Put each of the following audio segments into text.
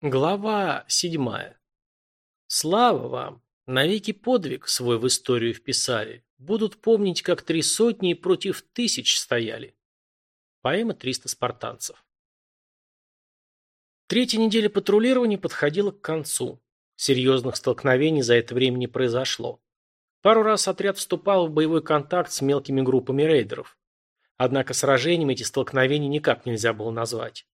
Глава седьмая. Слава вам! Навеки подвиг свой в историю вписали. Будут помнить, как три сотни против тысяч стояли. Поэма «Триста спартанцев». Третья неделя патрулирования подходила к концу. Серьезных столкновений за это время не произошло. Пару раз отряд вступал в боевой контакт с мелкими группами рейдеров. Однако сражением эти столкновения никак нельзя было назвать.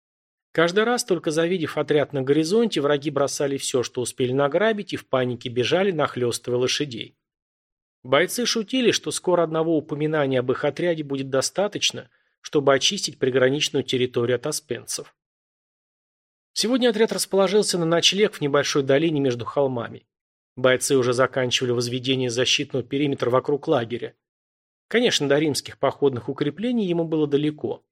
Каждый раз, только завидев отряд на горизонте, враги бросали все, что успели награбить, и в панике бежали, нахлестывая лошадей. Бойцы шутили, что скоро одного упоминания об их отряде будет достаточно, чтобы очистить приграничную территорию от аспенцев. Сегодня отряд расположился на ночлег в небольшой долине между холмами. Бойцы уже заканчивали возведение защитного периметра вокруг лагеря. Конечно, до римских походных укреплений ему было далеко.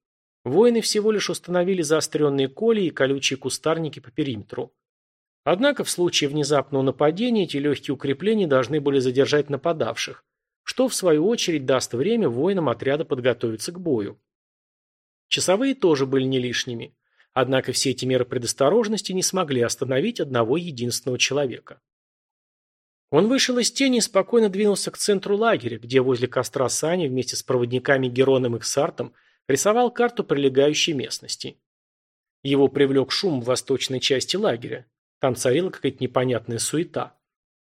Воины всего лишь установили заостренные колеи и колючие кустарники по периметру. Однако в случае внезапного нападения эти легкие укрепления должны были задержать нападавших, что в свою очередь даст время воинам отряда подготовиться к бою. Часовые тоже были не лишними. Однако все эти меры предосторожности не смогли остановить одного единственного человека. Он вышел из тени и спокойно двинулся к центру лагеря, где возле костра Сани вместе с проводниками Героном и Ксартом рисовал карту прилегающей местности. Его привлек шум в восточной части лагеря. Там царила какая-то непонятная суета.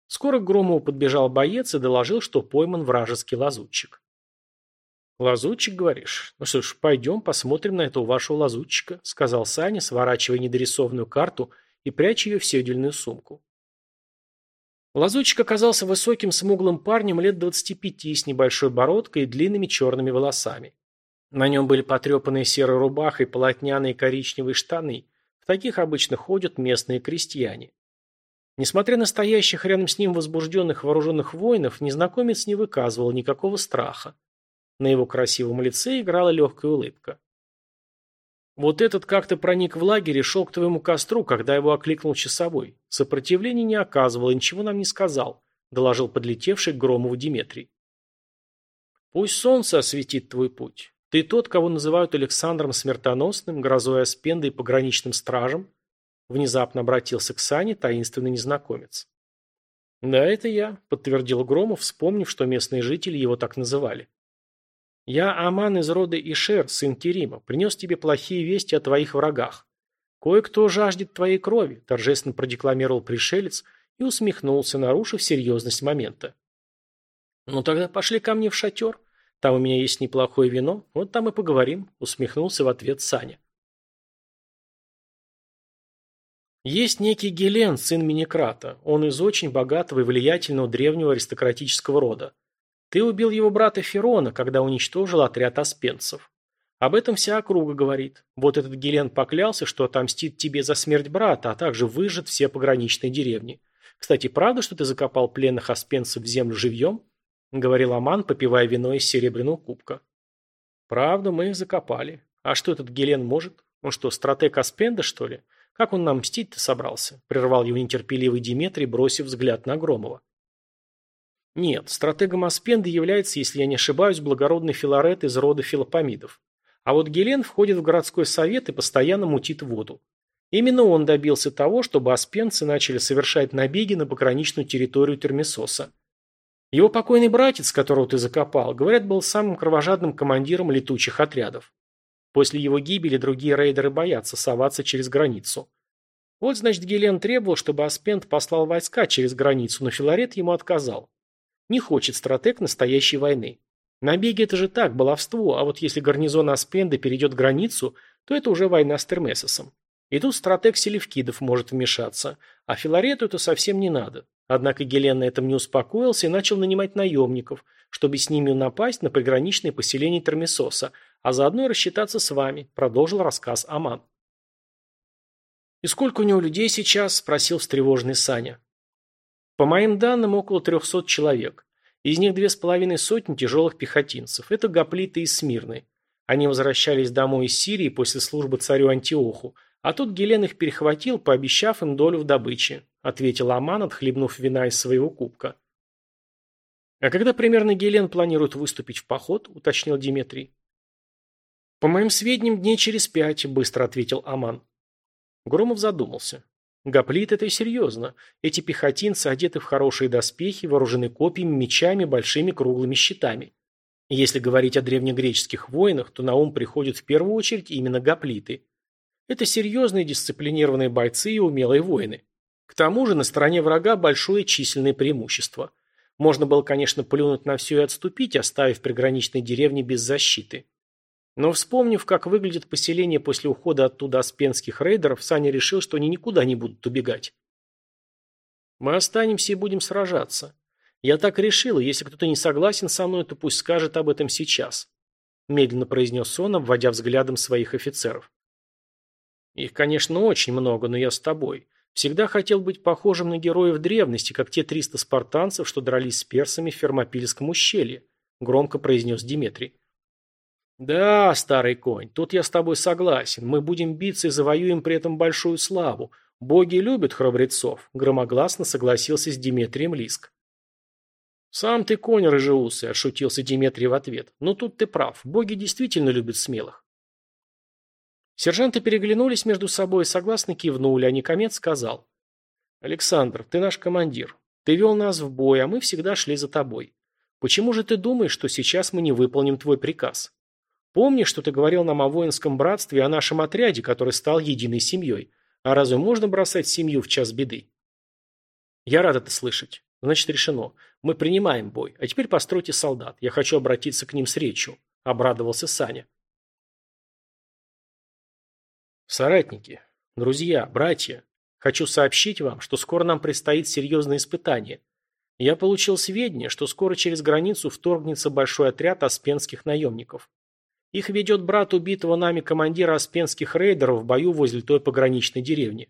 Скоро к Громову подбежал боец и доложил, что пойман вражеский лазутчик. «Лазутчик, говоришь? Ну что ж, пойдем посмотрим на этого вашего лазутчика», сказал Саня, сворачивая недорисованную карту и пряча ее в седельную сумку. Лазутчик оказался высоким смуглым парнем лет двадцати пяти с небольшой бородкой и длинными черными волосами. На нем были потрепанные серая рубаха полотняные коричневые штаны. В таких обычно ходят местные крестьяне. Несмотря на стоящих рядом с ним возбужденных вооруженных воинов, незнакомец не выказывал никакого страха. На его красивом лице играла легкая улыбка. «Вот этот как-то проник в лагерь и шел к твоему костру, когда его окликнул часовой. Сопротивления не оказывал и ничего нам не сказал», – доложил подлетевший к Громову Диметрий. «Пусть солнце осветит твой путь. Ты тот, кого называют Александром Смертоносным, грозой Аспенда и пограничным стражем?» Внезапно обратился к Сане таинственный незнакомец. «Да, это я», — подтвердил Громов, вспомнив, что местные жители его так называли. «Я Аман из рода Ишер, сын Керима, принес тебе плохие вести о твоих врагах. Кое-кто жаждет твоей крови», — торжественно продекламировал пришелец и усмехнулся, нарушив серьезность момента. «Ну тогда пошли ко мне в шатер», там у меня есть неплохое вино, вот там и поговорим», — усмехнулся в ответ Саня. Есть некий Гелен, сын Миникрата. Он из очень богатого и влиятельного древнего аристократического рода. Ты убил его брата Ферона, когда уничтожил отряд аспенцев. Об этом вся округа говорит. Вот этот Гелен поклялся, что отомстит тебе за смерть брата, а также выжжет все пограничные деревни. Кстати, правда, что ты закопал пленных аспенцев в землю живьем? — говорил Аман, попивая вино из серебряного кубка. «Правда, мы их закопали. А что этот Гелен может? Он что, стратег Аспенда, что ли? Как он нам мстить-то собрался?» — прервал его нетерпеливый Диметрий, бросив взгляд на Громова. «Нет, стратегом Аспенда является, если я не ошибаюсь, благородный Филарет из рода филопомидов. А вот Гелен входит в городской совет и постоянно мутит воду. Именно он добился того, чтобы аспенцы начали совершать набеги на пограничную территорию Термисоса. Его покойный братец, которого ты закопал, говорят, был самым кровожадным командиром летучих отрядов. После его гибели другие рейдеры боятся соваться через границу. Вот, значит, Гелен требовал, чтобы Аспент послал войска через границу, но Филарет ему отказал. Не хочет стратег настоящей войны. Набеги это же так, баловство, а вот если гарнизон Аспенда перейдет границу, то это уже война с Термесосом. И тут стратег Селевкидов может вмешаться, а Филарету это совсем не надо. Однако Гелен на этом не успокоился и начал нанимать наемников, чтобы с ними напасть на приграничные поселения Термисоса, а заодно и рассчитаться с вами, продолжил рассказ Аман. «И сколько у него людей сейчас?» – спросил встревоженный Саня. «По моим данным, около трехсот человек. Из них две с половиной сотни тяжелых пехотинцев. Это гоплиты из Смирны. Они возвращались домой из Сирии после службы царю Антиоху, а тут Гелен их перехватил, пообещав им долю в добыче, ответил Аман, отхлебнув вина из своего кубка. А когда примерно Гелен планирует выступить в поход, уточнил Диметрий. По моим сведениям, дней через пять, быстро ответил Аман. Громов задумался. Гоплит это серьезно. Эти пехотинцы одеты в хорошие доспехи, вооружены копьями, мечами, большими круглыми щитами. Если говорить о древнегреческих воинах, то на ум приходят в первую очередь именно гоплиты. Это серьезные дисциплинированные бойцы и умелые воины. К тому же на стороне врага большое численное преимущество. Можно было, конечно, плюнуть на все и отступить, оставив приграничные деревни без защиты. Но вспомнив, как выглядит поселение после ухода оттуда аспенских рейдеров, Саня решил, что они никуда не будут убегать. «Мы останемся и будем сражаться. Я так решил, если кто-то не согласен со мной, то пусть скажет об этом сейчас», медленно произнес он, обводя взглядом своих офицеров. «Их, конечно, очень много, но я с тобой. Всегда хотел быть похожим на героев древности, как те триста спартанцев, что дрались с персами в Фермопильском ущелье», громко произнес Диметрий. «Да, старый конь, тут я с тобой согласен. Мы будем биться и завоюем при этом большую славу. Боги любят храбрецов», – громогласно согласился с Диметрием Лиск. «Сам ты конь рыжеусый», – отшутился Диметрий в ответ. «Но тут ты прав. Боги действительно любят смелых». Сержанты переглянулись между собой и согласно кивнули, а Никомец сказал. «Александр, ты наш командир. Ты вел нас в бой, а мы всегда шли за тобой. Почему же ты думаешь, что сейчас мы не выполним твой приказ?» Помнишь, что ты говорил нам о воинском братстве и о нашем отряде, который стал единой семьей? А разве можно бросать семью в час беды? Я рад это слышать. Значит, решено. Мы принимаем бой. А теперь постройте солдат. Я хочу обратиться к ним с речью. Обрадовался Саня. Соратники, друзья, братья, хочу сообщить вам, что скоро нам предстоит серьезное испытание. Я получил сведения, что скоро через границу вторгнется большой отряд аспенских наемников. Их ведет брат убитого нами командира аспенских рейдеров в бою возле той пограничной деревни.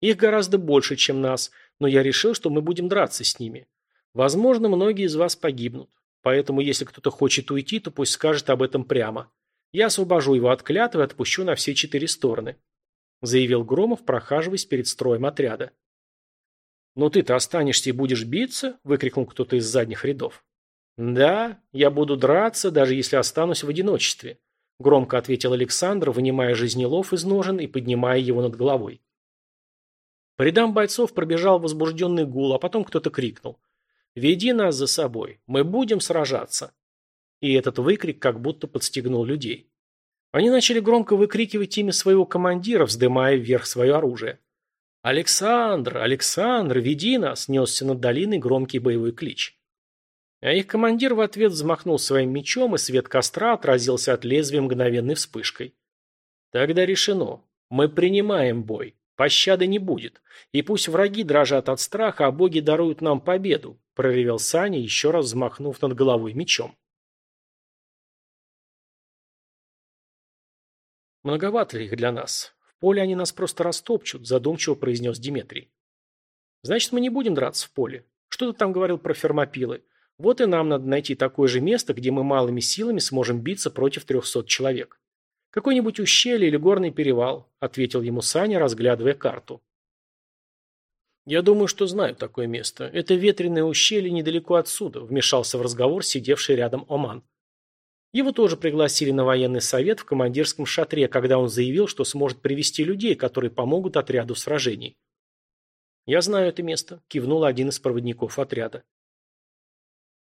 Их гораздо больше, чем нас, но я решил, что мы будем драться с ними. Возможно, многие из вас погибнут. Поэтому, если кто-то хочет уйти, то пусть скажет об этом прямо. Я освобожу его от клятвы и отпущу на все четыре стороны», – заявил Громов, прохаживаясь перед строем отряда. «Но ты-то останешься и будешь биться?» – выкрикнул кто-то из задних рядов. «Да, я буду драться, даже если останусь в одиночестве», – громко ответил Александр, вынимая жизнелов из ножен и поднимая его над головой. По рядам бойцов пробежал возбужденный гул, а потом кто-то крикнул. «Веди нас за собой, мы будем сражаться!» И этот выкрик как будто подстегнул людей. Они начали громко выкрикивать имя своего командира, вздымая вверх свое оружие. «Александр! Александр! Веди нас!» – несся над долиной громкий боевой клич. А их командир в ответ взмахнул своим мечом, и свет костра отразился от лезвия мгновенной вспышкой. Тогда решено. Мы принимаем бой. Пощады не будет. И пусть враги дрожат от страха, а боги даруют нам победу, проревел Саня, еще раз взмахнув над головой мечом. Многовато их для нас. В поле они нас просто растопчут, задумчиво произнес Диметрий. Значит, мы не будем драться в поле. Что ты там говорил про фермопилы? Вот и нам надо найти такое же место, где мы малыми силами сможем биться против трехсот человек. Какой-нибудь ущелье или горный перевал, ответил ему Саня, разглядывая карту. Я думаю, что знаю такое место. Это ветреное ущелье недалеко отсюда, вмешался в разговор сидевший рядом Оман. Его тоже пригласили на военный совет в командирском шатре, когда он заявил, что сможет привести людей, которые помогут отряду в сражении. «Я знаю это место», – кивнул один из проводников отряда.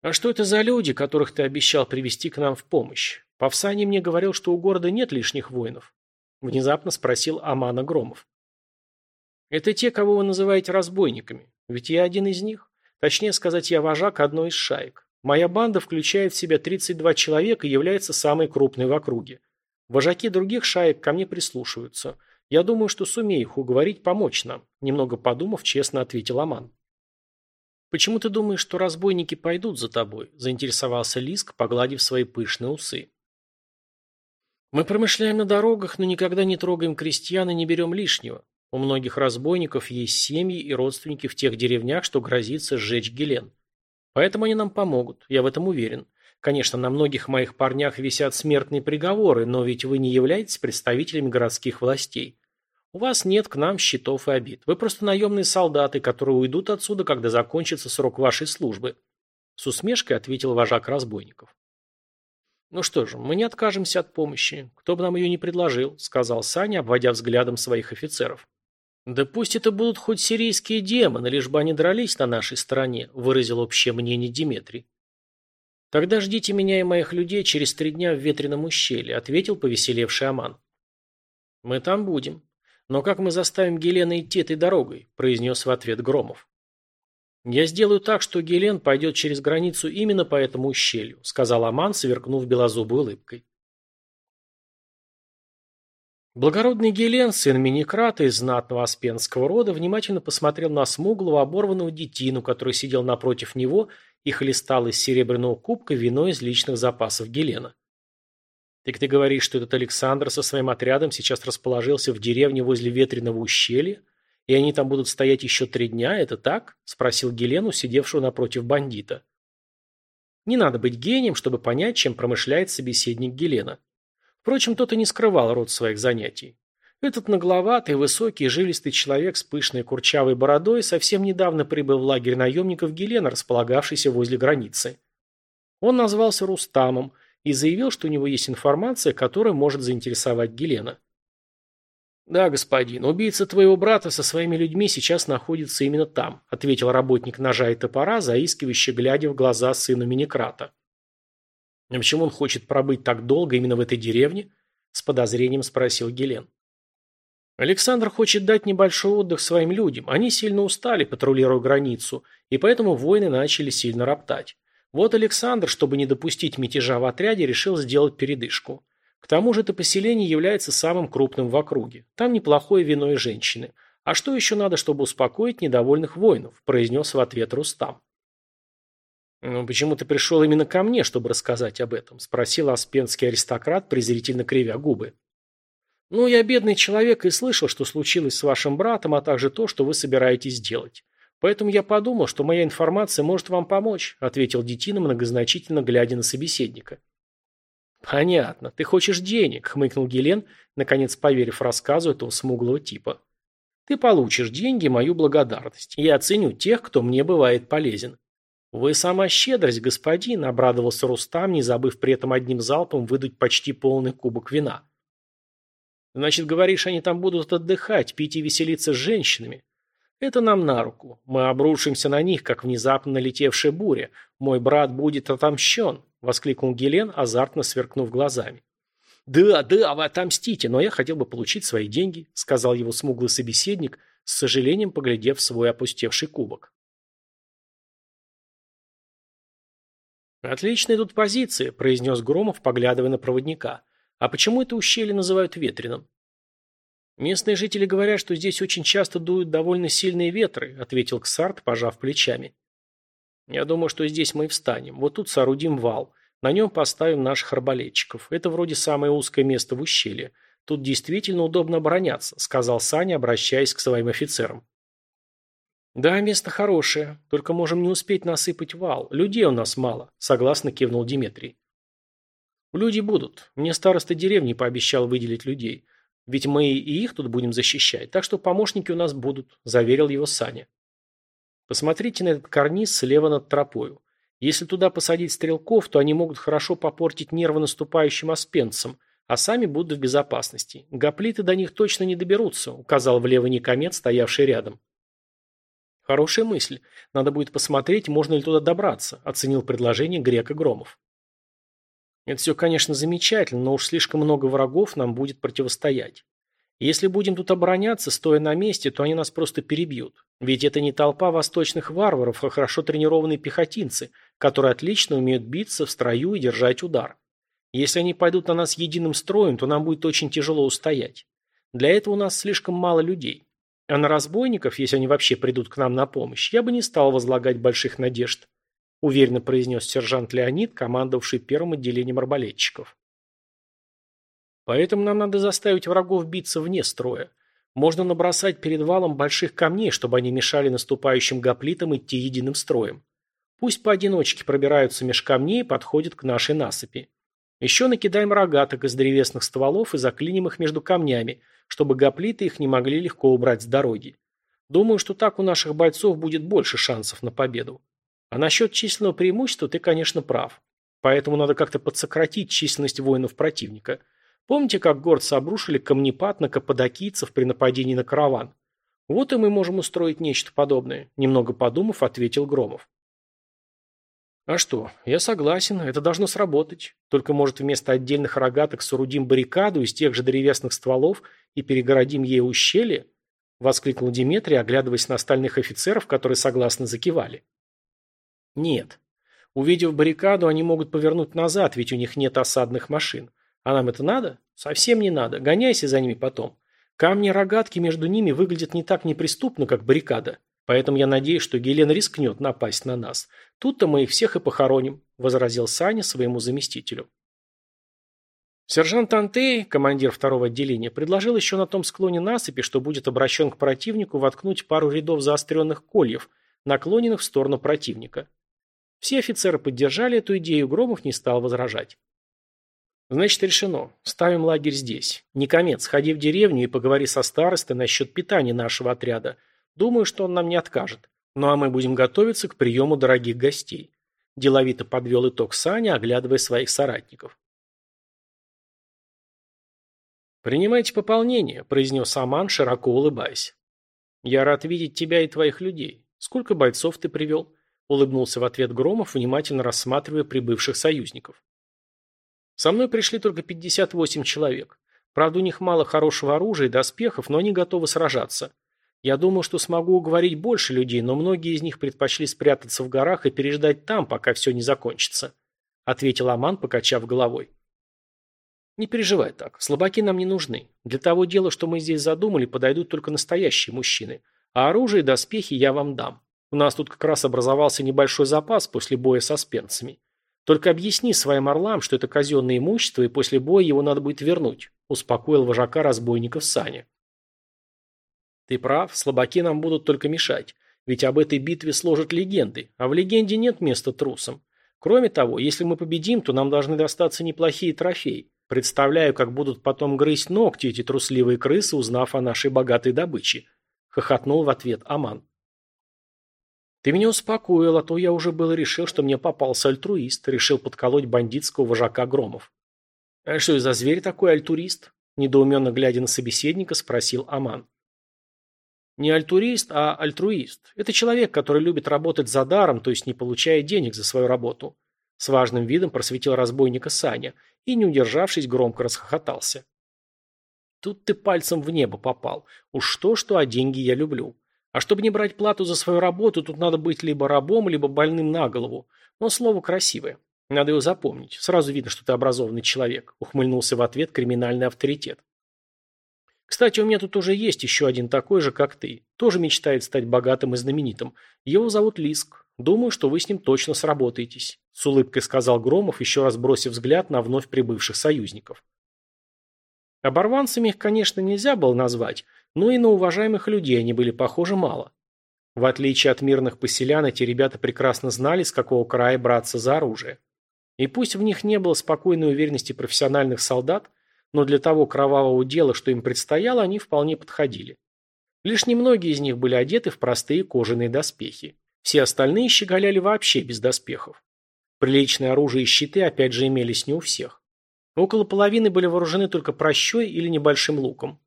«А что это за люди, которых ты обещал привести к нам в помощь? Павсаний мне говорил, что у города нет лишних воинов». Внезапно спросил Амана Громов. «Это те, кого вы называете разбойниками. Ведь я один из них. Точнее сказать, я вожак одной из шаек. Моя банда включает в себя 32 человека и является самой крупной в округе. Вожаки других шаек ко мне прислушиваются. Я думаю, что сумею их уговорить помочь нам», немного подумав, честно ответил Аман. «Почему ты думаешь, что разбойники пойдут за тобой?» – заинтересовался Лиск, погладив свои пышные усы. «Мы промышляем на дорогах, но никогда не трогаем крестьян и не берем лишнего. У многих разбойников есть семьи и родственники в тех деревнях, что грозится сжечь Гелен. Поэтому они нам помогут, я в этом уверен. Конечно, на многих моих парнях висят смертные приговоры, но ведь вы не являетесь представителями городских властей. У вас нет к нам счетов и обид. Вы просто наемные солдаты, которые уйдут отсюда, когда закончится срок вашей службы. С усмешкой ответил вожак разбойников. Ну что же, мы не откажемся от помощи. Кто бы нам ее не предложил, сказал Саня, обводя взглядом своих офицеров. «Да пусть это будут хоть сирийские демоны, лишь бы они дрались на нашей стороне», выразил общее мнение Диметрий. «Тогда ждите меня и моих людей через три дня в ветреном ущелье», ответил повеселевший Аман. «Мы там будем. Но как мы заставим Гелена идти этой дорогой?» произнес в ответ Громов. «Я сделаю так, что Гелен пойдет через границу именно по этому ущелью», сказал Аман, сверкнув белозубой улыбкой. Благородный Гелен, сын Миникрата из знатного аспенского рода, внимательно посмотрел на смуглого, оборванного детину, который сидел напротив него и хлестал из серебряного кубка вино из личных запасов Гелена. «Так ты говоришь, что этот Александр со своим отрядом сейчас расположился в деревне возле ветреного ущелья, и они там будут стоять еще три дня, это так?» – спросил Гелену, сидевшего напротив бандита. Не надо быть гением, чтобы понять, чем промышляет собеседник Гелена. Впрочем, тот и не скрывал род своих занятий. Этот нагловатый, высокий, жилистый человек с пышной курчавой бородой совсем недавно прибыл в лагерь наемников Гелена, располагавшийся возле границы. Он назвался Рустамом и заявил, что у него есть информация, которая может заинтересовать Гелена. «Да, господин, убийца твоего брата со своими людьми сейчас находится именно там», ответил работник ножа и топора, заискивающе глядя в глаза сыну Миникрата. «А почему он хочет пробыть так долго именно в этой деревне?» – с подозрением спросил Гелен. Александр хочет дать небольшой отдых своим людям. Они сильно устали, патрулируя границу, и поэтому воины начали сильно роптать. Вот Александр, чтобы не допустить мятежа в отряде, решил сделать передышку. К тому же это поселение является самым крупным в округе. Там неплохое вино и женщины. А что еще надо, чтобы успокоить недовольных воинов?» – произнес в ответ Рустам. «Ну, почему ты пришел именно ко мне, чтобы рассказать об этом?» – спросил аспенский аристократ, презрительно кривя губы. «Ну, я бедный человек и слышал, что случилось с вашим братом, а также то, что вы собираетесь делать. Поэтому я подумал, что моя информация может вам помочь», – ответил Детина, многозначительно глядя на собеседника. «Понятно. Ты хочешь денег», – хмыкнул Гелен, наконец поверив рассказу этого смуглого типа. «Ты получишь деньги, мою благодарность. Я оценю тех, кто мне бывает полезен. «Вы сама щедрость, господин», — обрадовался Рустам, не забыв при этом одним залпом выдуть почти полный кубок вина. «Значит, говоришь, они там будут отдыхать, пить и веселиться с женщинами? Это нам на руку. Мы обрушимся на них, как внезапно налетевшая буря. Мой брат будет отомщен», — воскликнул Гелен, азартно сверкнув глазами. «Да, да, вы отомстите, но я хотел бы получить свои деньги», — сказал его смуглый собеседник, с сожалением поглядев свой опустевший кубок. «Отличные тут позиции», – произнес Громов, поглядывая на проводника. «А почему это ущелье называют ветреным?» «Местные жители говорят, что здесь очень часто дуют довольно сильные ветры», – ответил Ксарт, пожав плечами. «Я думаю, что здесь мы и встанем. Вот тут соорудим вал. На нем поставим наших арбалетчиков. Это вроде самое узкое место в ущелье. Тут действительно удобно обороняться», – сказал Саня, обращаясь к своим офицерам. «Да, место хорошее, только можем не успеть насыпать вал. Людей у нас мало», – согласно кивнул Диметрий. «Люди будут. Мне староста деревни пообещал выделить людей. Ведь мы и их тут будем защищать, так что помощники у нас будут», – заверил его Саня. «Посмотрите на этот карниз слева над тропою. Если туда посадить стрелков, то они могут хорошо попортить нервы наступающим аспенцам, а сами будут в безопасности. Гоплиты до них точно не доберутся», – указал в левый Никомет, стоявший рядом. Хорошая мысль. Надо будет посмотреть, можно ли туда добраться, оценил предложение Грека Громов. Это все, конечно, замечательно, но уж слишком много врагов нам будет противостоять. Если будем тут обороняться, стоя на месте, то они нас просто перебьют. Ведь это не толпа восточных варваров, а хорошо тренированные пехотинцы, которые отлично умеют биться в строю и держать удар. Если они пойдут на нас единым строем, то нам будет очень тяжело устоять. Для этого у нас слишком мало людей. А на разбойников, если они вообще придут к нам на помощь, я бы не стал возлагать больших надежд, уверенно произнес сержант Леонид, командовавший первым отделением арбалетчиков. Поэтому нам надо заставить врагов биться вне строя. Можно набросать перед валом больших камней, чтобы они мешали наступающим гоплитам идти единым строем. Пусть поодиночке пробираются меж камней и подходят к нашей насыпи. Еще накидаем рогаток из древесных стволов и заклиним их между камнями, чтобы гоплиты их не могли легко убрать с дороги. Думаю, что так у наших бойцов будет больше шансов на победу. А насчет численного преимущества ты, конечно, прав. Поэтому надо как-то подсократить численность воинов противника. Помните, как горцы обрушили камнепад на каппадокийцев при нападении на караван? Вот и мы можем устроить нечто подобное, немного подумав, ответил Громов. А что, я согласен, это должно сработать. Только, может, вместо отдельных рогаток соорудим баррикаду из тех же древесных стволов и перегородим ей ущелье? Воскликнул Диметрий, оглядываясь на остальных офицеров, которые согласно закивали. Нет. Увидев баррикаду, они могут повернуть назад, ведь у них нет осадных машин. А нам это надо? Совсем не надо. Гоняйся за ними потом. Камни-рогатки между ними выглядят не так неприступно, как баррикада. Поэтому я надеюсь, что Гелен рискнет напасть на нас. Тут-то мы их всех и похороним», – возразил Саня своему заместителю. Сержант Антей, командир второго отделения, предложил еще на том склоне насыпи, что будет обращен к противнику, воткнуть пару рядов заостренных кольев, наклоненных в сторону противника. Все офицеры поддержали эту идею, Громов не стал возражать. Значит, решено. Ставим лагерь здесь. Никомец, сходи в деревню и поговори со старостой насчет питания нашего отряда. Думаю, что он нам не откажет. Ну а мы будем готовиться к приему дорогих гостей. Деловито подвел итог Саня, оглядывая своих соратников. «Принимайте пополнение», – произнес Аман, широко улыбаясь. «Я рад видеть тебя и твоих людей. Сколько бойцов ты привел?» – улыбнулся в ответ Громов, внимательно рассматривая прибывших союзников. Со мной пришли только 58 человек. Правда, у них мало хорошего оружия и доспехов, но они готовы сражаться. Я думал, что смогу уговорить больше людей, но многие из них предпочли спрятаться в горах и переждать там, пока все не закончится», — ответил Аман, покачав головой. «Не переживай так. Слабаки нам не нужны. Для того дела, что мы здесь задумали, подойдут только настоящие мужчины. А оружие и доспехи я вам дам. У нас тут как раз образовался небольшой запас после боя со спенцами. Только объясни своим орлам, что это казенное имущество, и после боя его надо будет вернуть», – успокоил вожака разбойников Саня. «Ты прав, слабаки нам будут только мешать, ведь об этой битве сложат легенды, а в легенде нет места трусам. Кроме того, если мы победим, то нам должны достаться неплохие трофеи. Представляю, как будут потом грызть ногти эти трусливые крысы, узнав о нашей богатой добыче», – хохотнул в ответ Аман. «Ты меня успокоил, а то я уже было решил, что мне попался альтруист, решил подколоть бандитского вожака Громов». «А что за зверь такой альтурист?» Недоуменно глядя на собеседника, спросил Аман. «Не альтурист, а альтруист. Это человек, который любит работать за даром, то есть не получая денег за свою работу». С важным видом просветил разбойника Саня и, не удержавшись, громко расхохотался. «Тут ты пальцем в небо попал. Уж что-что, а деньги я люблю. А чтобы не брать плату за свою работу, тут надо быть либо рабом, либо больным на голову. Но слово красивое. Надо его запомнить. Сразу видно, что ты образованный человек», – ухмыльнулся в ответ криминальный авторитет. «Кстати, у меня тут уже есть еще один такой же, как ты. Тоже мечтает стать богатым и знаменитым. Его зовут Лиск. Думаю, что вы с ним точно сработаетесь», – с улыбкой сказал Громов, еще раз бросив взгляд на вновь прибывших союзников. Оборванцами их, конечно, нельзя было назвать, но и на уважаемых людей они были похожи мало. В отличие от мирных поселян, эти ребята прекрасно знали, с какого края браться за оружие. И пусть в них не было спокойной уверенности профессиональных солдат, но для того кровавого дела, что им предстояло, они вполне подходили. Лишь немногие из них были одеты в простые кожаные доспехи. Все остальные щеголяли вообще без доспехов. Приличное оружие и щиты опять же имелись не у всех. Около половины были вооружены только прощой или небольшим луком.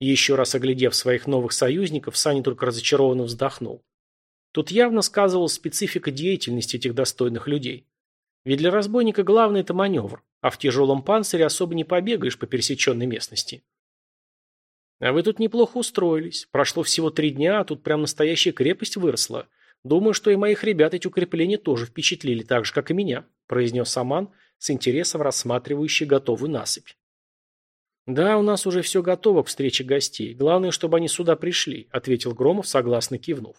Еще раз оглядев своих новых союзников, Саня только разочарованно вздохнул. Тут явно сказывалась специфика деятельности этих достойных людей. Ведь для разбойника главное – это маневр, а в тяжелом панцире особо не побегаешь по пересеченной местности. А вы тут неплохо устроились. Прошло всего три дня, а тут прям настоящая крепость выросла. Думаю, что и моих ребят эти укрепления тоже впечатлили, так же, как и меня, произнес Аман, с интересом рассматривающий готовую насыпь. «Да, у нас уже все готово к встрече гостей. Главное, чтобы они сюда пришли», – ответил Громов, согласно кивнув.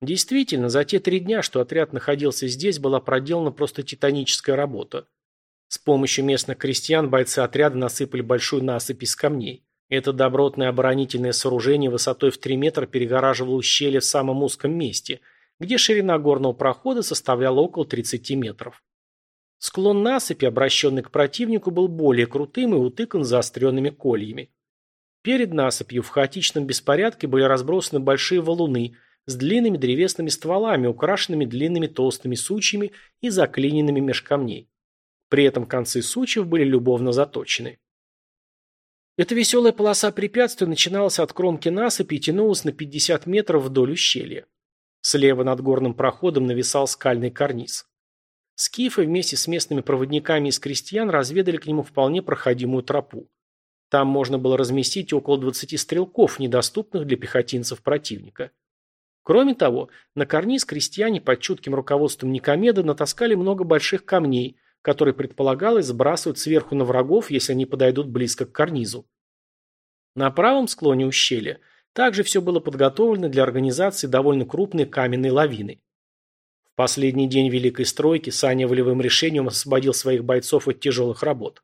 Действительно, за те три дня, что отряд находился здесь, была проделана просто титаническая работа. С помощью местных крестьян бойцы отряда насыпали большую насыпь из камней. Это добротное оборонительное сооружение высотой в 3 метра перегораживало ущелье в самом узком месте, где ширина горного прохода составляла около 30 метров. Склон насыпи, обращенный к противнику, был более крутым и утыкан заостренными кольями. Перед насыпью в хаотичном беспорядке были разбросаны большие валуны с длинными древесными стволами, украшенными длинными толстыми сучьями и заклиненными меж камней. При этом концы сучьев были любовно заточены. Эта веселая полоса препятствий начиналась от кромки насыпи и тянулась на 50 метров вдоль ущелья. Слева над горным проходом нависал скальный карниз. Скифы вместе с местными проводниками из крестьян разведали к нему вполне проходимую тропу. Там можно было разместить около 20 стрелков, недоступных для пехотинцев противника. Кроме того, на карниз крестьяне под чутким руководством Никомеда натаскали много больших камней, которые предполагалось сбрасывать сверху на врагов, если они подойдут близко к карнизу. На правом склоне ущелья также все было подготовлено для организации довольно крупной каменной лавины. В последний день Великой Стройки Саня волевым решением освободил своих бойцов от тяжелых работ.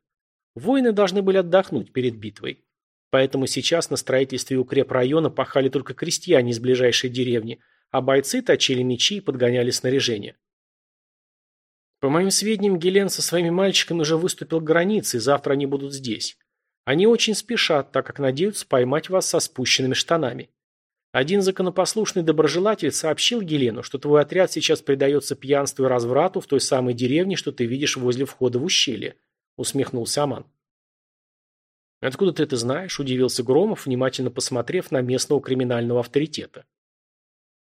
Воины должны были отдохнуть перед битвой. Поэтому сейчас на строительстве укрепрайона пахали только крестьяне из ближайшей деревни, а бойцы точили мечи и подгоняли снаряжение. По моим сведениям, Гелен со своими мальчиками уже выступил к границе, и завтра они будут здесь. Они очень спешат, так как надеются поймать вас со спущенными штанами. Один законопослушный доброжелатель сообщил Гелену, что твой отряд сейчас предается пьянству и разврату в той самой деревне, что ты видишь возле входа в ущелье, усмехнулся Аман. «Откуда ты это знаешь?» – удивился Громов, внимательно посмотрев на местного криминального авторитета.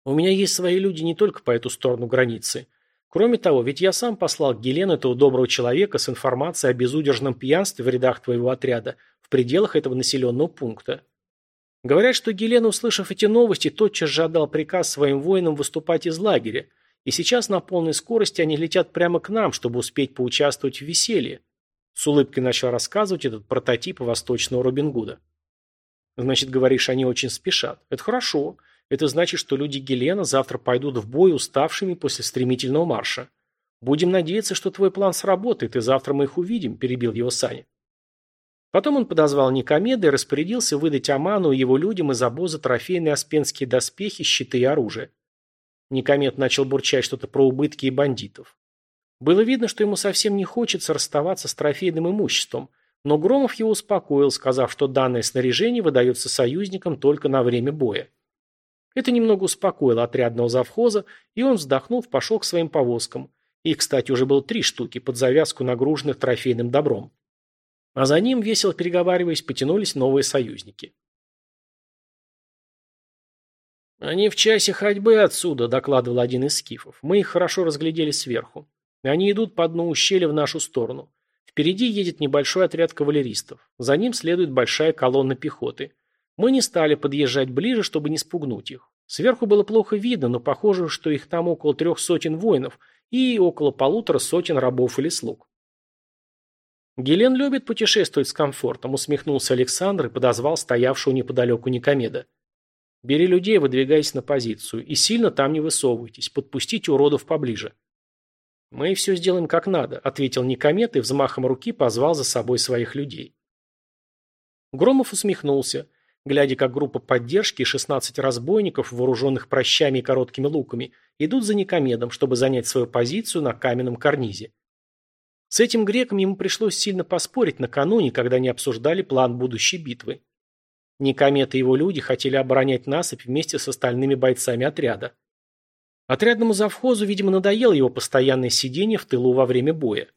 «У меня есть свои люди не только по эту сторону границы. Кроме того, ведь я сам послал к Гелену этого доброго человека с информацией о безудержном пьянстве в рядах твоего отряда в пределах этого населенного пункта. Говорят, что Гелена, услышав эти новости, тотчас же отдал приказ своим воинам выступать из лагеря, и сейчас на полной скорости они летят прямо к нам, чтобы успеть поучаствовать в веселье. С улыбкой начал рассказывать этот прототип восточного Робин Гуда. Значит, говоришь, они очень спешат. Это хорошо. Это значит, что люди Гелена завтра пойдут в бой уставшими после стремительного марша. Будем надеяться, что твой план сработает, и завтра мы их увидим, перебил его Саня. Потом он подозвал Никомеда и распорядился выдать Аману и его людям из обоза трофейные аспенские доспехи, щиты и оружие. Никомед начал бурчать что-то про убытки и бандитов. Было видно, что ему совсем не хочется расставаться с трофейным имуществом, но Громов его успокоил, сказав, что данное снаряжение выдается союзникам только на время боя. Это немного успокоило отрядного завхоза, и он, вздохнув, пошел к своим повозкам. Их, кстати, уже было три штуки, под завязку нагруженных трофейным добром. А за ним, весело переговариваясь, потянулись новые союзники. «Они в часе ходьбы отсюда», — докладывал один из скифов. «Мы их хорошо разглядели сверху. Они идут по дну ущелья в нашу сторону. Впереди едет небольшой отряд кавалеристов. За ним следует большая колонна пехоты. Мы не стали подъезжать ближе, чтобы не спугнуть их. Сверху было плохо видно, но похоже, что их там около трех сотен воинов и около полутора сотен рабов или слуг. Гелен любит путешествовать с комфортом, усмехнулся Александр и подозвал стоявшего неподалеку Никомеда. Бери людей, выдвигайся на позицию, и сильно там не высовывайтесь, подпустите уродов поближе. «Мы все сделаем как надо», — ответил Никомет и взмахом руки позвал за собой своих людей. Громов усмехнулся, глядя, как группа поддержки и 16 разбойников, вооруженных прощами и короткими луками, идут за Никомедом, чтобы занять свою позицию на каменном карнизе. С этим греком ему пришлось сильно поспорить накануне, когда они обсуждали план будущей битвы. Никомет и его люди хотели оборонять насыпь вместе с остальными бойцами отряда. Отрядному завхозу, видимо, надоело его постоянное сидение в тылу во время боя.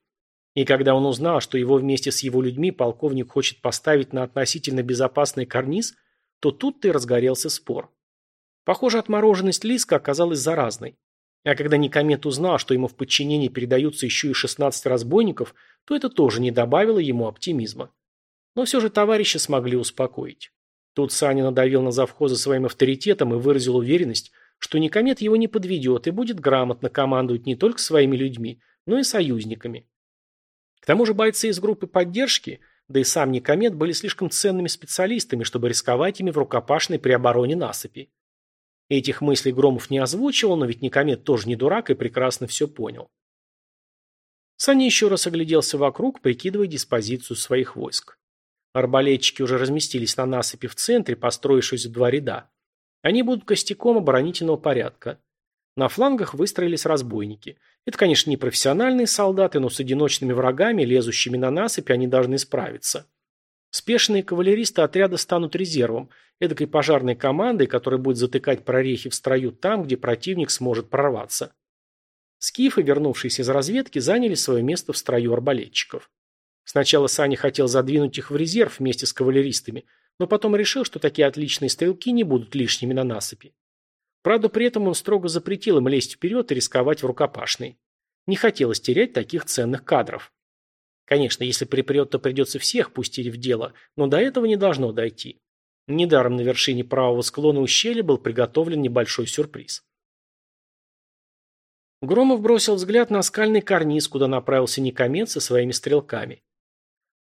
И когда он узнал, что его вместе с его людьми полковник хочет поставить на относительно безопасный карниз, то тут-то и разгорелся спор. Похоже, отмороженность Лиска оказалась заразной. А когда Никомет узнал, что ему в подчинении передаются еще и 16 разбойников, то это тоже не добавило ему оптимизма. Но все же товарищи смогли успокоить. Тут Саня надавил на завхоза своим авторитетом и выразил уверенность, что Никомет его не подведет и будет грамотно командовать не только своими людьми, но и союзниками. К тому же бойцы из группы поддержки, да и сам Никомет были слишком ценными специалистами, чтобы рисковать ими в рукопашной при обороне насыпи. Этих мыслей Громов не озвучивал, но ведь Никомет тоже не дурак и прекрасно все понял. Саня еще раз огляделся вокруг, прикидывая диспозицию своих войск. Арбалетчики уже разместились на насыпи в центре, построившись в два ряда. Они будут костяком оборонительного порядка. На флангах выстроились разбойники. Это, конечно, не профессиональные солдаты, но с одиночными врагами, лезущими на насыпь, они должны справиться. Спешные кавалеристы отряда станут резервом, эдакой пожарной командой, которая будет затыкать прорехи в строю там, где противник сможет прорваться. Скифы, вернувшиеся из разведки, заняли свое место в строю арбалетчиков. Сначала Саня хотел задвинуть их в резерв вместе с кавалеристами, но потом решил, что такие отличные стрелки не будут лишними на насыпи. Правда, при этом он строго запретил им лезть вперед и рисковать в рукопашной. Не хотелось терять таких ценных кадров. Конечно, если припрет, то придется всех пустить в дело, но до этого не должно дойти. Недаром на вершине правого склона ущелья был приготовлен небольшой сюрприз. Громов бросил взгляд на скальный карниз, куда направился Никомец со своими стрелками.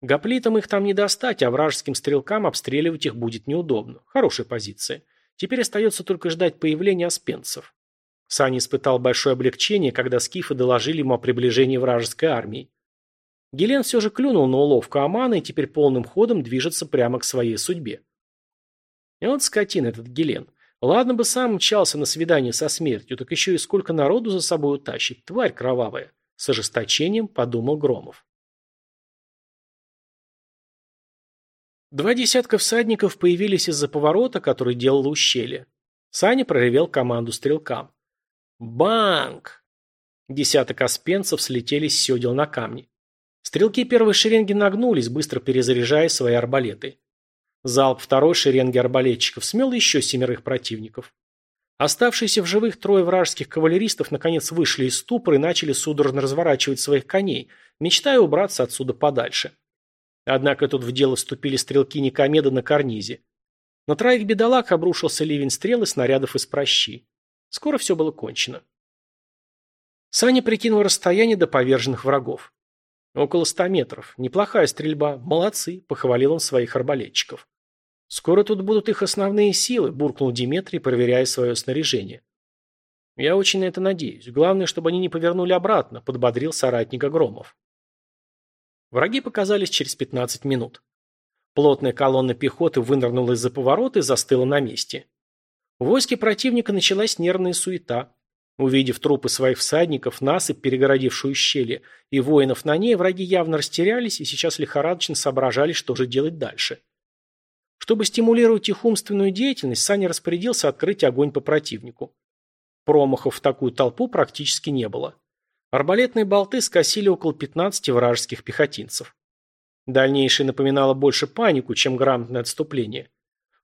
Гоплитам их там не достать, а вражеским стрелкам обстреливать их будет неудобно. Хорошая позиция. Теперь остается только ждать появления аспенцев. Сани испытал большое облегчение, когда скифы доложили ему о приближении вражеской армии. Гелен все же клюнул на уловку Амана и теперь полным ходом движется прямо к своей судьбе. И вот скотин этот Гелен. Ладно бы сам мчался на свидание со смертью, так еще и сколько народу за собой утащит, тварь кровавая. С ожесточением подумал Громов. Два десятка всадников появились из-за поворота, который делал ущелье. Саня проревел команду стрелкам. «Банк!» Десяток аспенцев слетели с седел на камни. Стрелки первой шеренги нагнулись, быстро перезаряжая свои арбалеты. Залп второй шеренги арбалетчиков смел еще семерых противников. Оставшиеся в живых трое вражеских кавалеристов наконец вышли из ступора и начали судорожно разворачивать своих коней, мечтая убраться отсюда подальше. Однако тут в дело вступили стрелки Никомеда на карнизе. На троих бедолаг обрушился ливень стрел и снарядов из прощи. Скоро все было кончено. Саня прикинул расстояние до поверженных врагов. Около ста метров. Неплохая стрельба. Молодцы, похвалил он своих арбалетчиков. «Скоро тут будут их основные силы», – буркнул Диметрий, проверяя свое снаряжение. «Я очень на это надеюсь. Главное, чтобы они не повернули обратно», – подбодрил соратника Громов. Враги показались через 15 минут. Плотная колонна пехоты вынырнула из-за поворота и застыла на месте. В войске противника началась нервная суета. Увидев трупы своих всадников, насыпь, перегородившую ущелье, и воинов на ней, враги явно растерялись и сейчас лихорадочно соображали, что же делать дальше. Чтобы стимулировать их умственную деятельность, Саня распорядился открыть огонь по противнику. Промахов в такую толпу практически не было. Арбалетные болты скосили около 15 вражеских пехотинцев. Дальнейшее напоминало больше панику, чем грамотное отступление.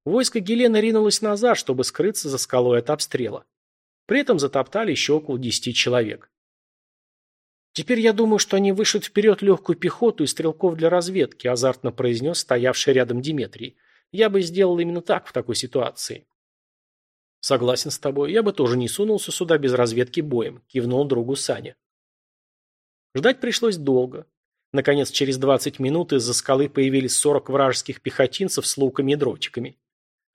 Войско Гелена ринулось назад, чтобы скрыться за скалой от обстрела. При этом затоптали еще около 10 человек. «Теперь я думаю, что они вышлют вперед легкую пехоту и стрелков для разведки», азартно произнес стоявший рядом Диметрий. Я бы сделал именно так в такой ситуации. Согласен с тобой, я бы тоже не сунулся сюда без разведки боем, кивнул другу Саня. Ждать пришлось долго. Наконец, через 20 минут из-за скалы появились 40 вражеских пехотинцев с луками и дротиками.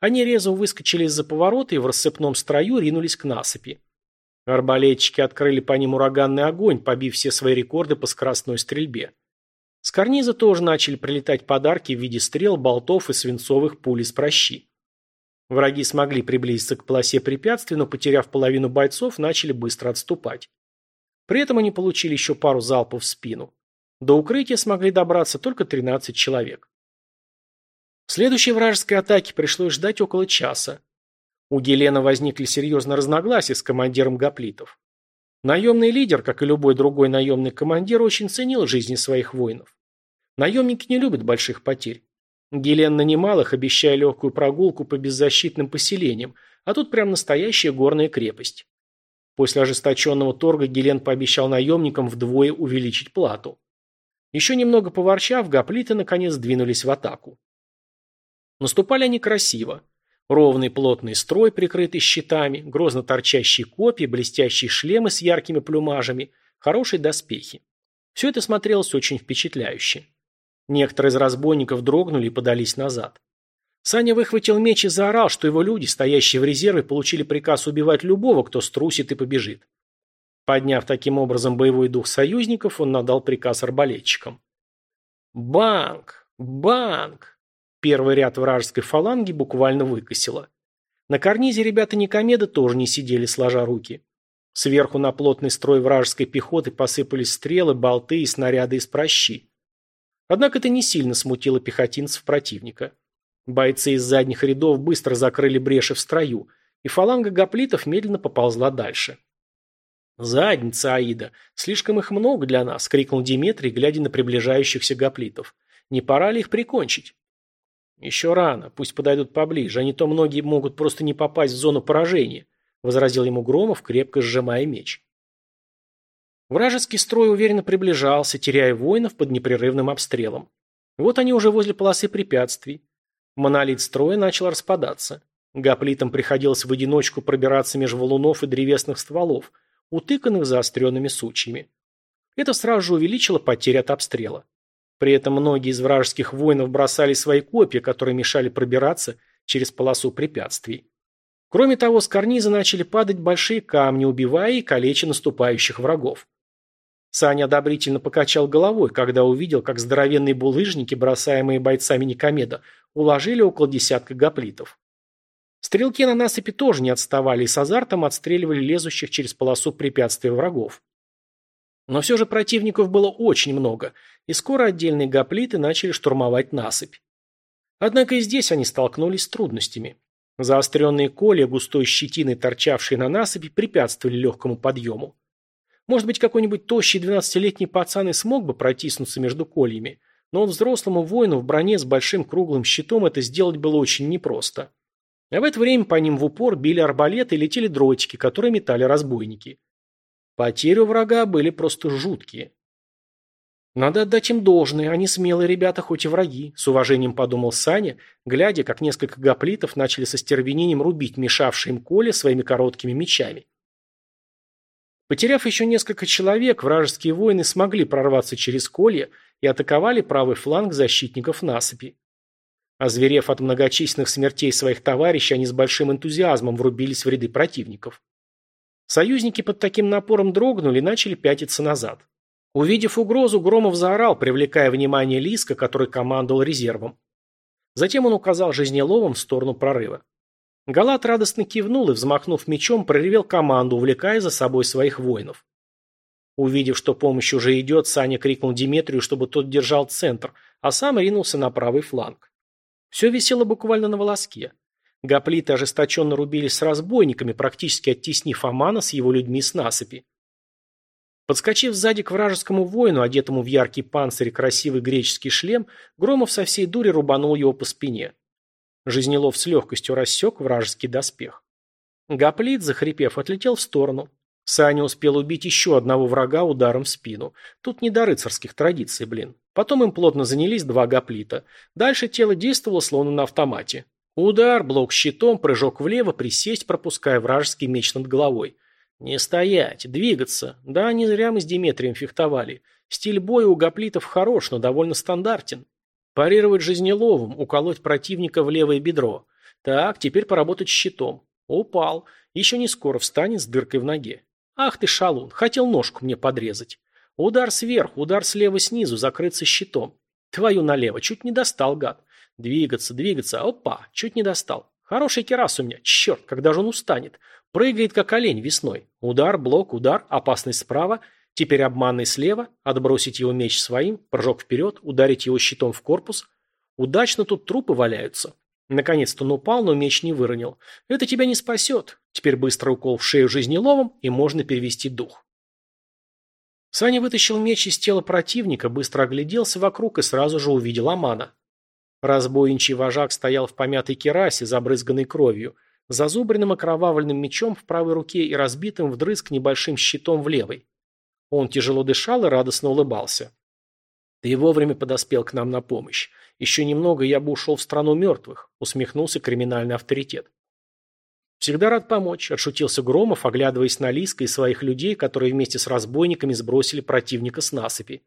Они резво выскочили из-за поворота и в рассыпном строю ринулись к насыпи. Арбалетчики открыли по ним ураганный огонь, побив все свои рекорды по скоростной стрельбе. С карниза тоже начали прилетать подарки в виде стрел, болтов и свинцовых пуль из прощи. Враги смогли приблизиться к полосе препятствий, но, потеряв половину бойцов, начали быстро отступать. При этом они получили еще пару залпов в спину. До укрытия смогли добраться только 13 человек. Следующей вражеской атаке пришлось ждать около часа. У Гелена возникли серьезные разногласия с командиром гоплитов. Наемный лидер, как и любой другой наемный командир, очень ценил жизни своих воинов. Наемники не любят больших потерь. Гелен нанимал их, обещая легкую прогулку по беззащитным поселениям, а тут прям настоящая горная крепость. После ожесточенного торга Гелен пообещал наемникам вдвое увеличить плату. Еще немного поворчав, гоплиты наконец двинулись в атаку. Наступали они красиво. Ровный плотный строй, прикрытый щитами, грозно торчащие копья, блестящие шлемы с яркими плюмажами, хорошие доспехи. Все это смотрелось очень впечатляюще. Некоторые из разбойников дрогнули и подались назад. Саня выхватил меч и заорал, что его люди, стоящие в резерве, получили приказ убивать любого, кто струсит и побежит. Подняв таким образом боевой дух союзников, он надал приказ арбалетчикам. «Банк! Банк!» Первый ряд вражеской фаланги буквально выкосило. На карнизе ребята Никомеда тоже не сидели, сложа руки. Сверху на плотный строй вражеской пехоты посыпались стрелы, болты и снаряды из прощи. Однако это не сильно смутило пехотинцев противника. Бойцы из задних рядов быстро закрыли бреши в строю, и фаланга гоплитов медленно поползла дальше. «Задница, Аида! Слишком их много для нас!» — крикнул Диметрий, глядя на приближающихся гоплитов. «Не пора ли их прикончить?» «Еще рано, пусть подойдут поближе, а не то многие могут просто не попасть в зону поражения», — возразил ему Громов, крепко сжимая меч. Вражеский строй уверенно приближался, теряя воинов под непрерывным обстрелом. Вот они уже возле полосы препятствий. Монолит строя начал распадаться. Гоплитам приходилось в одиночку пробираться меж валунов и древесных стволов, утыканных заостренными сучьями. Это сразу же увеличило потери от обстрела. При этом многие из вражеских воинов бросали свои копья, которые мешали пробираться через полосу препятствий. Кроме того, с карниза начали падать большие камни, убивая и калеча наступающих врагов. Саня одобрительно покачал головой, когда увидел, как здоровенные булыжники, бросаемые бойцами Никомеда, уложили около десятка гоплитов. Стрелки на насыпи тоже не отставали и с азартом отстреливали лезущих через полосу препятствий врагов. Но все же противников было очень много, и скоро отдельные гоплиты начали штурмовать насыпь. Однако и здесь они столкнулись с трудностями. Заостренные колья, густой щетиной, торчавшие на насыпи, препятствовали легкому подъему. Может быть, какой-нибудь тощий двенадцатилетний пацан и смог бы протиснуться между кольями, но взрослому воину в броне с большим круглым щитом это сделать было очень непросто. А в это время по ним в упор били арбалеты и летели дротики, которые метали разбойники. Потери у врага были просто жуткие. Надо отдать им должное, они смелые ребята, хоть и враги, с уважением подумал Саня, глядя, как несколько гоплитов начали со стервенением рубить мешавшие им Коле своими короткими мечами. Потеряв еще несколько человек, вражеские воины смогли прорваться через колья и атаковали правый фланг защитников насыпи. Озверев от многочисленных смертей своих товарищей, они с большим энтузиазмом врубились в ряды противников. Союзники под таким напором дрогнули и начали пятиться назад. Увидев угрозу, Громов заорал, привлекая внимание Лиска, который командовал резервом. Затем он указал Жизнеловым в сторону прорыва. Галат радостно кивнул и, взмахнув мечом, проревел команду, увлекая за собой своих воинов. Увидев, что помощь уже идет, Саня крикнул Диметрию, чтобы тот держал центр, а сам ринулся на правый фланг. Все висело буквально на волоске. Гоплиты ожесточенно рубились с разбойниками, практически оттеснив Амана с его людьми с насыпи. Подскочив сзади к вражескому воину, одетому в яркий панцирь и красивый греческий шлем, Громов со всей дури рубанул его по спине. Жизнелов с легкостью рассек вражеский доспех. Гоплит, захрипев, отлетел в сторону. Саня успел убить еще одного врага ударом в спину. Тут не до рыцарских традиций, блин. Потом им плотно занялись два гоплита. Дальше тело действовало словно на автомате. Удар, блок щитом, прыжок влево, присесть, пропуская вражеский меч над головой. Не стоять, двигаться. Да, не зря мы с Диметрием фехтовали. Стиль боя у гоплитов хорош, но довольно стандартен. Парировать жизнеловым, уколоть противника в левое бедро. Так, теперь поработать щитом. Упал. Еще не скоро встанет с дыркой в ноге. Ах ты шалун, хотел ножку мне подрезать. Удар сверху, удар слева снизу, закрыться щитом. Твою налево, чуть не достал, гад. Двигаться, двигаться, опа, чуть не достал. Хороший керас у меня, черт, когда же он устанет? Прыгает, как олень весной. Удар, блок, удар, опасность справа. Теперь обманный слева, отбросить его меч своим, прыжок вперед, ударить его щитом в корпус. Удачно тут трупы валяются. Наконец-то он упал, но меч не выронил. Это тебя не спасет. Теперь быстро укол в шею жизнеловом, и можно перевести дух. Саня вытащил меч из тела противника, быстро огляделся вокруг и сразу же увидел Амана. Разбойничий вожак стоял в помятой керасе, забрызганной кровью, зазубренным окровавленным мечом в правой руке и разбитым вдрызг небольшим щитом в левой. Он тяжело дышал и радостно улыбался. «Ты вовремя подоспел к нам на помощь. Еще немного, я бы ушел в страну мертвых», — усмехнулся криминальный авторитет. «Всегда рад помочь», — отшутился Громов, оглядываясь на Лиска и своих людей, которые вместе с разбойниками сбросили противника с насыпи.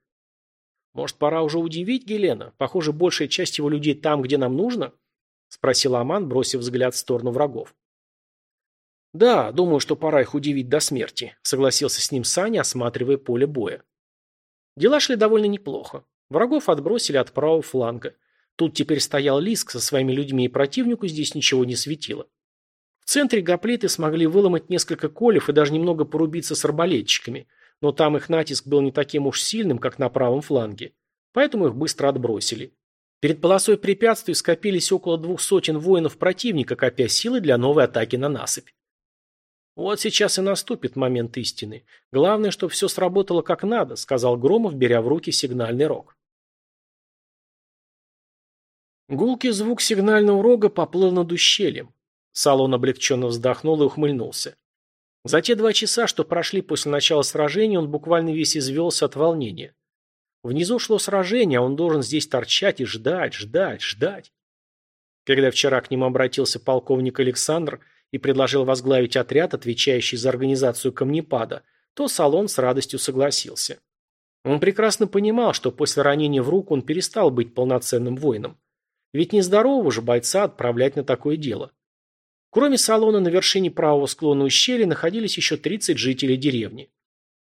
«Может, пора уже удивить Гелена? Похоже, большая часть его людей там, где нам нужно?» – спросил Аман, бросив взгляд в сторону врагов. «Да, думаю, что пора их удивить до смерти», – согласился с ним Саня, осматривая поле боя. Дела шли довольно неплохо. Врагов отбросили от правого фланга. Тут теперь стоял Лиск со своими людьми, и противнику здесь ничего не светило. В центре гоплиты смогли выломать несколько колев и даже немного порубиться с арбалетчиками – но там их натиск был не таким уж сильным, как на правом фланге. Поэтому их быстро отбросили. Перед полосой препятствий скопились около двух сотен воинов противника, копя силы для новой атаки на насыпь. Вот сейчас и наступит момент истины. Главное, чтобы все сработало как надо, сказал Громов, беря в руки сигнальный рог. Гулкий звук сигнального рога поплыл над ущельем. Салон облегченно вздохнул и ухмыльнулся. За те два часа, что прошли после начала сражения, он буквально весь извелся от волнения. Внизу шло сражение, а он должен здесь торчать и ждать, ждать, ждать. Когда вчера к нему обратился полковник Александр и предложил возглавить отряд, отвечающий за организацию камнепада, то Салон с радостью согласился. Он прекрасно понимал, что после ранения в руку он перестал быть полноценным воином. Ведь нездорового же бойца отправлять на такое дело. Кроме салона на вершине правого склона ущелья находились еще 30 жителей деревни.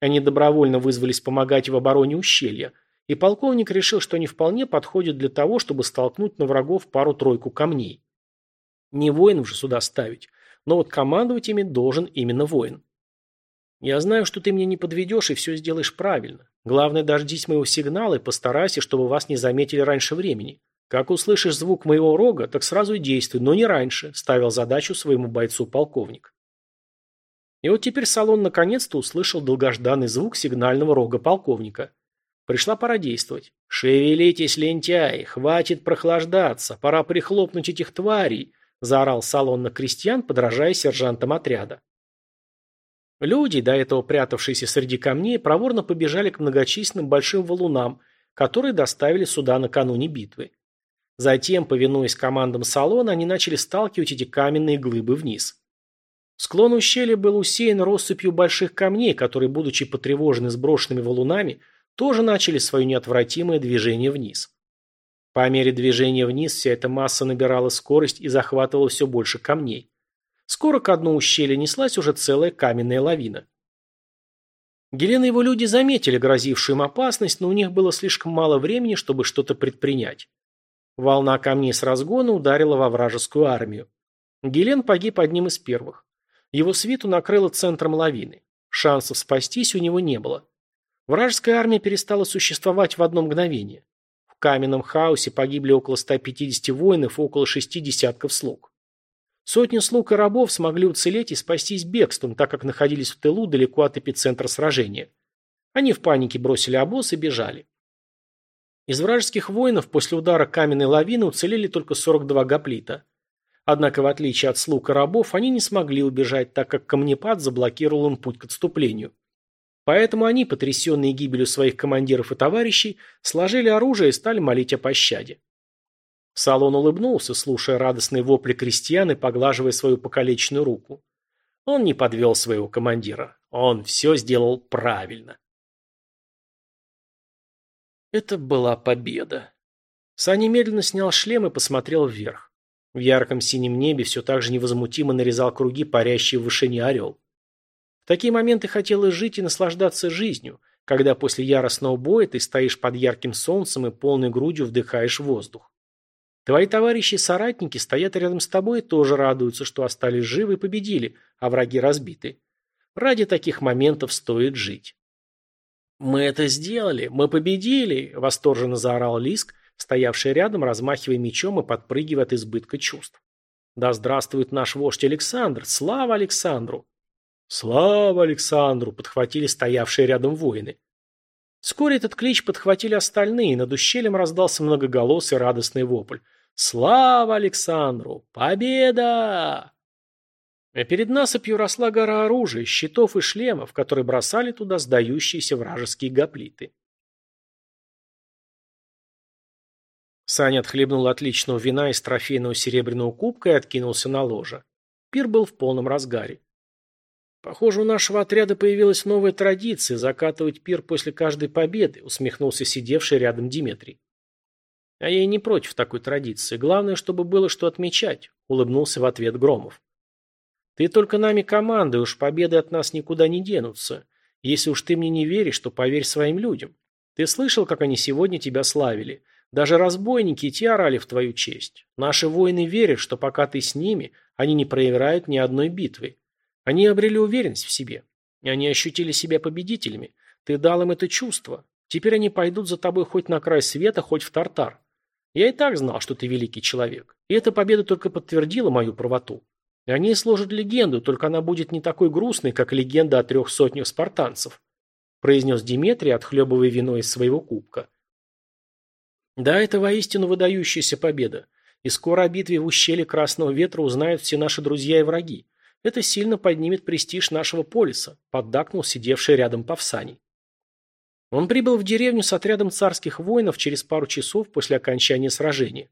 Они добровольно вызвались помогать в обороне ущелья, и полковник решил, что они вполне подходят для того, чтобы столкнуть на врагов пару-тройку камней. Не воинов же сюда ставить, но вот командовать ими должен именно воин. Я знаю, что ты меня не подведешь и все сделаешь правильно. Главное, дождись моего сигнала и постарайся, чтобы вас не заметили раньше времени. Как услышишь звук моего рога, так сразу и действуй, но не раньше, ставил задачу своему бойцу полковник. И вот теперь салон наконец-то услышал долгожданный звук сигнального рога полковника. Пришла пора действовать. «Шевелитесь, лентяи! Хватит прохлаждаться! Пора прихлопнуть этих тварей!» Заорал салон на крестьян, подражая сержантам отряда. Люди, до этого прятавшиеся среди камней, проворно побежали к многочисленным большим валунам, которые доставили сюда накануне битвы. Затем, повинуясь командам салона, они начали сталкивать эти каменные глыбы вниз. Склон ущелья был усеян россыпью больших камней, которые, будучи потревожены сброшенными валунами, тоже начали свое неотвратимое движение вниз. По мере движения вниз вся эта масса набирала скорость и захватывала все больше камней. Скоро к дну ущелья неслась уже целая каменная лавина. Гелен и его люди заметили грозившую им опасность, но у них было слишком мало времени, чтобы что-то предпринять. Волна камней с разгона ударила во вражескую армию. Гелен погиб одним из первых. Его свиту накрыло центром лавины. Шансов спастись у него не было. Вражеская армия перестала существовать в одно мгновение. Каменном хаосе погибли около 150 воинов и около шести десятков слуг. Сотни слуг и рабов смогли уцелеть и спастись бегством, так как находились в тылу далеко от эпицентра сражения. Они в панике бросили обоз и бежали. Из вражеских воинов после удара каменной лавины уцелели только 42 гоплита. Однако, в отличие от слуг и рабов, они не смогли убежать, так как камнепад заблокировал им путь к отступлению. Поэтому они, потрясенные гибелью своих командиров и товарищей, сложили оружие и стали молить о пощаде. Салон улыбнулся, слушая радостные вопли крестьян и поглаживая свою покалеченную руку. Он не подвел своего командира. Он все сделал правильно. Это была победа. Саня медленно снял шлем и посмотрел вверх. В ярком синем небе все так же невозмутимо нарезал круги парящий в вышине орел. В такие моменты хотелось жить и наслаждаться жизнью, когда после яростного боя ты стоишь под ярким солнцем и полной грудью вдыхаешь воздух. Твои товарищи и соратники стоят рядом с тобой и тоже радуются, что остались живы и победили, а враги разбиты. Ради таких моментов стоит жить. «Мы это сделали! Мы победили!» – восторженно заорал Лиск, стоявший рядом, размахивая мечом и подпрыгивая от избытка чувств. «Да здравствует наш вождь Александр! Слава Александру!» «Слава Александру!» – подхватили стоявшие рядом воины. Вскоре этот клич подхватили остальные, и над ущельем раздался многоголосый радостный вопль. «Слава Александру! Победа!» А перед насыпью росла гора оружия, щитов и шлемов, которые бросали туда сдающиеся вражеские гоплиты. Саня отхлебнул отличного вина из трофейного серебряного кубка и откинулся на ложе. Пир был в полном разгаре. «Похоже, у нашего отряда появилась новая традиция – закатывать пир после каждой победы», – усмехнулся сидевший рядом Диметрий. «А я и не против такой традиции. Главное, чтобы было что отмечать», – улыбнулся в ответ Громов. «Ты только нами командуй, уж победы от нас никуда не денутся. Если уж ты мне не веришь, то поверь своим людям. Ты слышал, как они сегодня тебя славили? Даже разбойники и те орали в твою честь. Наши воины верят, что пока ты с ними, они не проиграют ни одной битвы. Они обрели уверенность в себе. И они ощутили себя победителями. Ты дал им это чувство. Теперь они пойдут за тобой хоть на край света, хоть в Тартар. Я и так знал, что ты великий человек. И эта победа только подтвердила мою правоту. Они сложат легенду, только она будет не такой грустной, как легенда о трех сотнях спартанцев», произнес Диметрий, отхлебывая вино из своего кубка. «Да, это воистину выдающаяся победа. И скоро о битве в ущелье Красного Ветра узнают все наши друзья и враги. Это сильно поднимет престиж нашего полиса», поддакнул сидевший рядом Павсаний. Он прибыл в деревню с отрядом царских воинов через пару часов после окончания сражения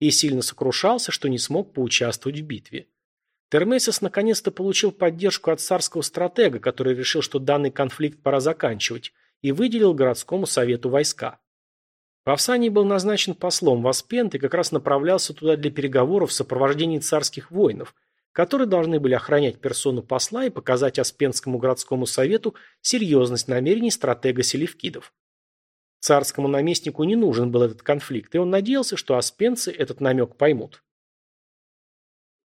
и сильно сокрушался, что не смог поучаствовать в битве. Термесис наконец-то получил поддержку от царского стратега, который решил, что данный конфликт пора заканчивать, и выделил городскому совету войска. Павсаний был назначен послом в Аспент и как раз направлялся туда для переговоров в сопровождении царских воинов, которые должны были охранять персону посла и показать Аспенскому городскому совету серьезность намерений стратега Селевкидов. Царскому наместнику не нужен был этот конфликт, и он надеялся, что аспенцы этот намек поймут.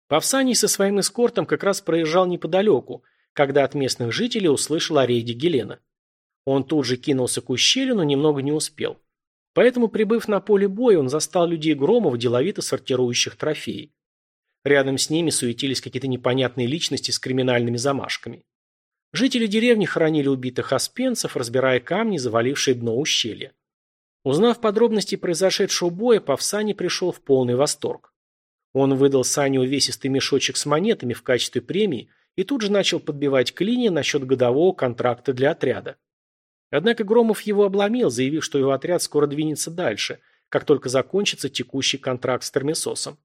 Павсаний со своим эскортом как раз проезжал неподалеку, когда от местных жителей услышал о рейде Гелена. Он тут же кинулся к ущелью, но немного не успел. Поэтому, прибыв на поле боя, он застал людей Громов, деловито сортирующих трофеи. Рядом с ними суетились какие-то непонятные личности с криминальными замашками. Жители деревни хоронили убитых аспенцев, разбирая камни, завалившие дно ущелья. Узнав подробности произошедшего боя, Павсани пришел в полный восторг. Он выдал Сане увесистый мешочек с монетами в качестве премии и тут же начал подбивать клинья насчет годового контракта для отряда. Однако Громов его обломил, заявив, что его отряд скоро двинется дальше, как только закончится текущий контракт с Термесосом.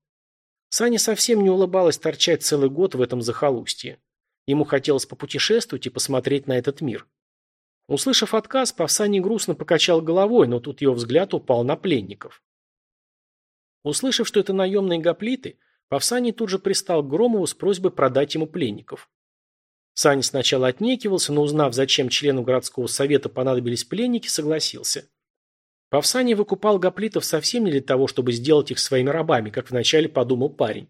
Сане совсем не улыбалось торчать целый год в этом захолустье. Ему хотелось попутешествовать и посмотреть на этот мир. Услышав отказ, Павсаний грустно покачал головой, но тут его взгляд упал на пленников. Услышав, что это наемные гоплиты, Павсаний тут же пристал к Громову с просьбой продать ему пленников. Саня сначала отнекивался, но узнав, зачем члену городского совета понадобились пленники, согласился. Павсаний выкупал гоплитов совсем не для того, чтобы сделать их своими рабами, как вначале подумал парень.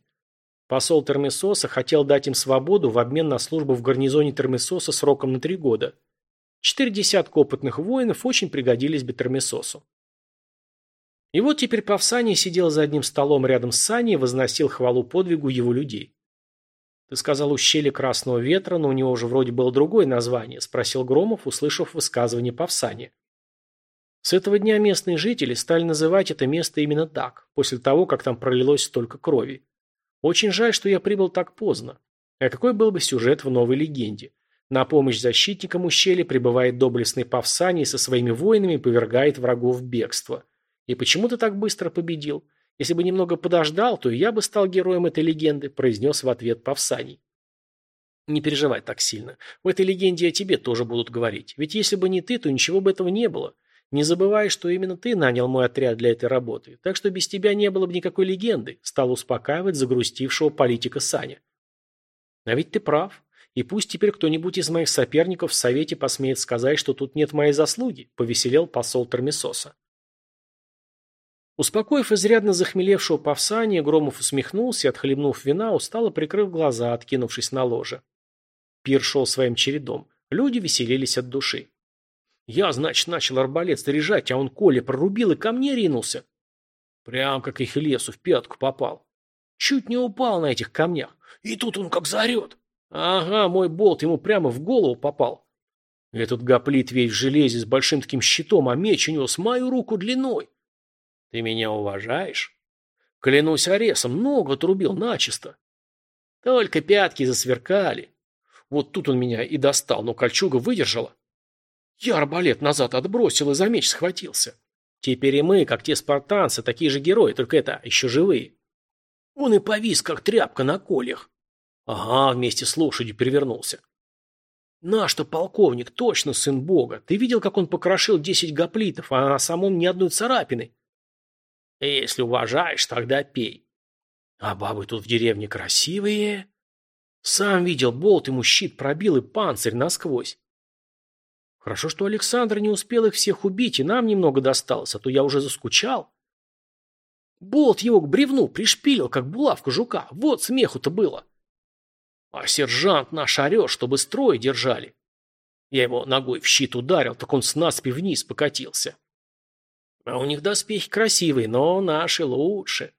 Посол Термесоса хотел дать им свободу в обмен на службу в гарнизоне Термесоса сроком на три года. Четыре десятка опытных воинов очень пригодились бы Термесосу. И вот теперь Павсаний сидел за одним столом рядом с Саней и возносил хвалу подвигу его людей. «Ты сказал ущелье Красного Ветра, но у него уже вроде было другое название», – спросил Громов, услышав высказывание Павсания. С этого дня местные жители стали называть это место именно так, после того, как там пролилось столько крови. Очень жаль, что я прибыл так поздно. А какой был бы сюжет в новой легенде? На помощь защитникам ущелья прибывает доблестный Павсаний со своими воинами и повергает врагов в бегство. И почему ты так быстро победил? Если бы немного подождал, то я бы стал героем этой легенды, произнес в ответ Павсаний. Не переживай так сильно. В этой легенде о тебе тоже будут говорить. Ведь если бы не ты, то ничего бы этого не было. Не забывай, что именно ты нанял мой отряд для этой работы. Так что без тебя не было бы никакой легенды, стал успокаивать загрустившего политика Саня. А ведь ты прав. И пусть теперь кто-нибудь из моих соперников в совете посмеет сказать, что тут нет моей заслуги, повеселел посол Термисоса. Успокоив изрядно захмелевшего Павсания, Громов усмехнулся и, отхлебнув вина, устало прикрыв глаза, откинувшись на ложе. Пир шел своим чередом. Люди веселились от души. Я, значит, начал арбалет снаряжать, а он Коля прорубил и ко мне ринулся. Прям как их лесу в пятку попал. Чуть не упал на этих камнях. И тут он как заорет. Ага, мой болт ему прямо в голову попал. Этот гоплит весь в железе с большим таким щитом, а меч у него с мою руку длиной. Ты меня уважаешь? Клянусь аресом, много отрубил начисто. Только пятки засверкали. Вот тут он меня и достал, но кольчуга выдержала. Я арбалет назад отбросил и за меч схватился. Теперь и мы, как те спартанцы, такие же герои, только это, еще живые. Он и повис, как тряпка на колях. Ага, вместе с лошадью перевернулся. Наш-то полковник точно сын бога. Ты видел, как он покрошил десять гоплитов, а на самом ни одной царапины? Если уважаешь, тогда пей. А бабы тут в деревне красивые. Сам видел, болт ему щит пробил и панцирь насквозь. Хорошо, что Александр не успел их всех убить, и нам немного досталось, а то я уже заскучал. Болт его к бревну пришпилил, как булавку жука. Вот смеху-то было. А сержант наш орет, чтобы строй держали. Я его ногой в щит ударил, так он с наспи вниз покатился. А у них доспехи красивые, но наши лучше.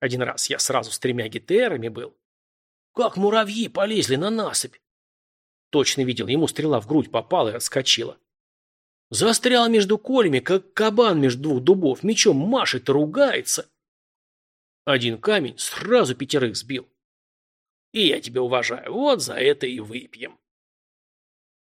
Один раз я сразу с тремя гетерами был. Как муравьи полезли на насыпь. Точно видел, ему стрела в грудь попала и отскочила. Застрял между колями, как кабан между двух дубов, мечом машет и ругается. Один камень сразу пятерых сбил. И я тебя уважаю, вот за это и выпьем.